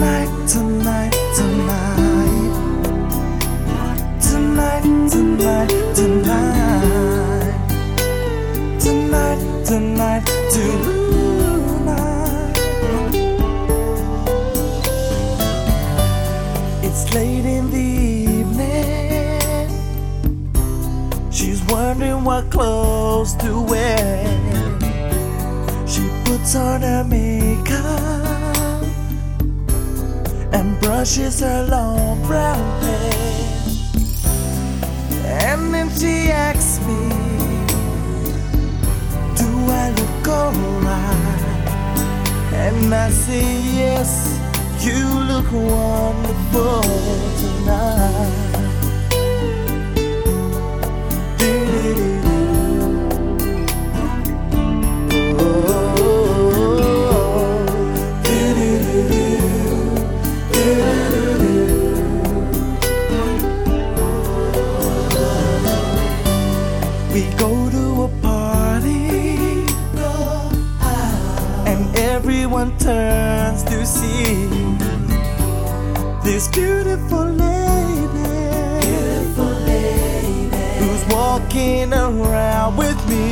Tonight, tonight, tonight. Tonight, tonight, tonight. Tonight, tonight, tonight. It's late in the evening. She's wondering what clothes to wear. She puts on her makeup and brushes her long brown hair. And then she asks me, Do I look alright? And I say, Yes, you look wonderful tonight. Everyone turns to see this beautiful lady, who's walking around with me.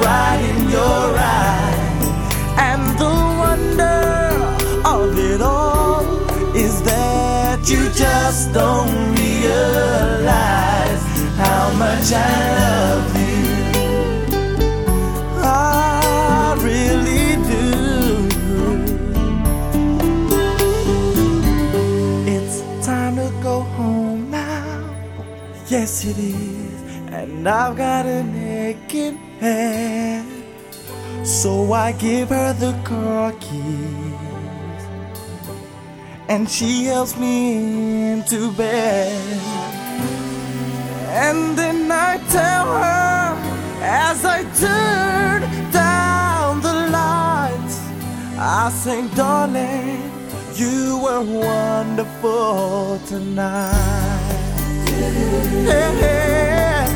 Right in your eyes. And the wonder of it all is that you just don't realize how much I love you. I really do. It's time to go home now. Yes, it is. And I've got an second hand. So I give her the car keys, and she helps me into bed. And then I tell her as I turn down the lights, I say, darling, you were wonderful tonight. Yeah,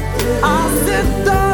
I said, darling.